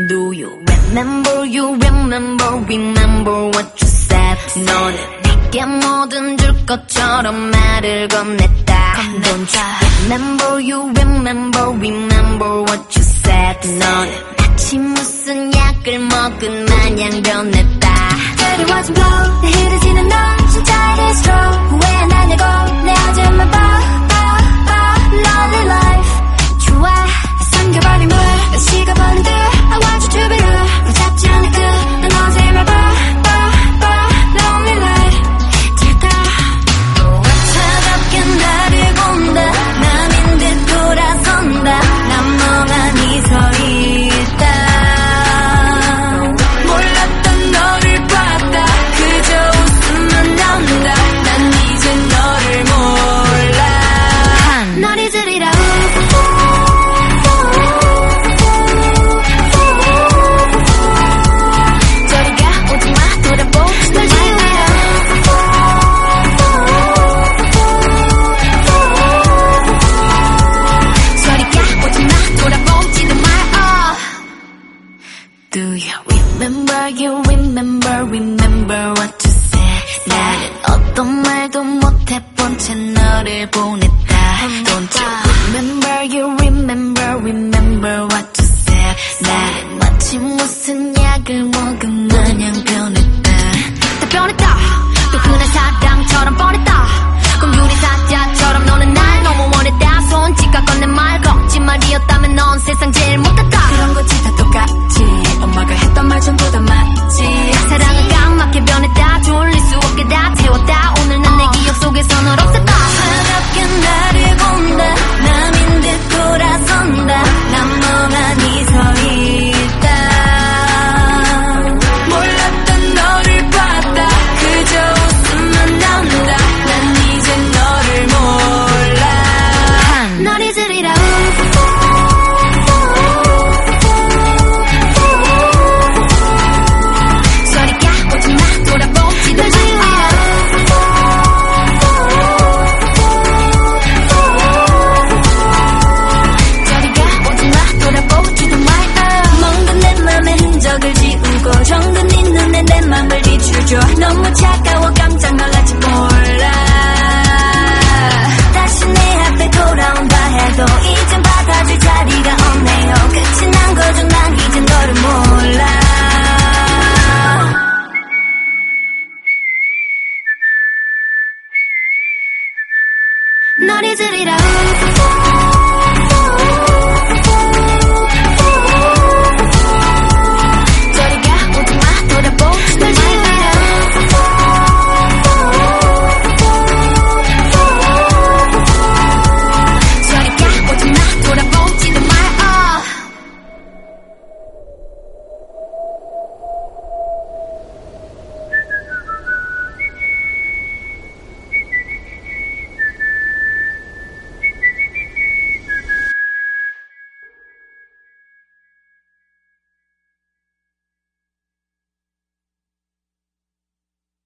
Do you remember you remember remember what you said 너는 내게 뭐든 줄 것처럼 말을 건넸다 Don't you remember you remember remember what you said 너는 마치 무슨 약을 먹은 마냥 변했다 Dirty watch blow Do you remember you remember remember what you said 나는 어떤 말도 못해본 채 너를 보냈다 Don't you remember you remember remember what you said 나는 마치 무슨 약을 먹은 마냥 변했다 다 변했다 또 그날 사랑처럼 뻔했다 공유리 사자처럼 너는 날 너무 원했다 손짓과 건넨 말 거짓말이었다면 넌 세상 제일 못했다 전부 다 맞지. 사랑은 까맣게 변했다. 돌릴 수 없게 다 태웠다 널 잊으리라